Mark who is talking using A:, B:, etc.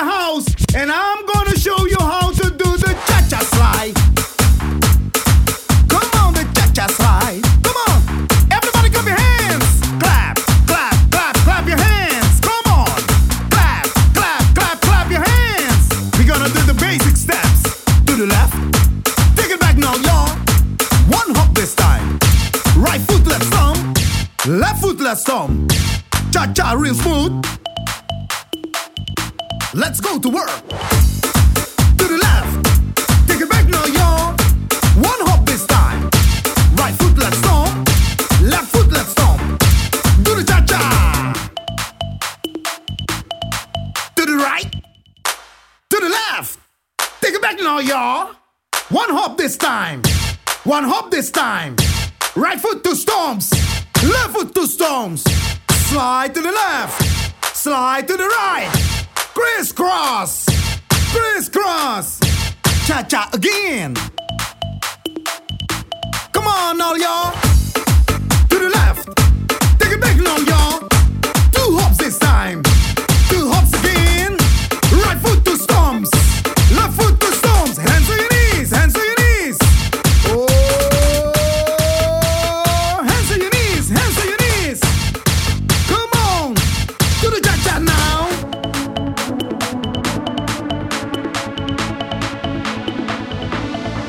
A: the house, and I'm gonna show you how to do the cha cha slide. Come on, the cha cha slide. Come on, everybody, clap your hands. Clap, clap, clap, clap your hands. Come on, clap, clap, clap, clap your hands. We're gonna do the basic steps. To the left, take it back now, y'all. One hop this time. Right foot, left thumb. Left foot, left thumb. Cha cha, real smooth. Let's go to work. To the left. Take it back now, y'all. One hop this time. Right foot, let's stomp. Left foot, let's stomp. Do the cha cha. To the right. To the left. Take it back now, y'all. One hop this time. One hop this time. Right foot two stomps. Left foot two stomps. Slide to the left. Slide to the right. Crisscross. Crisscross. Cha cha again. Come on, all y'all.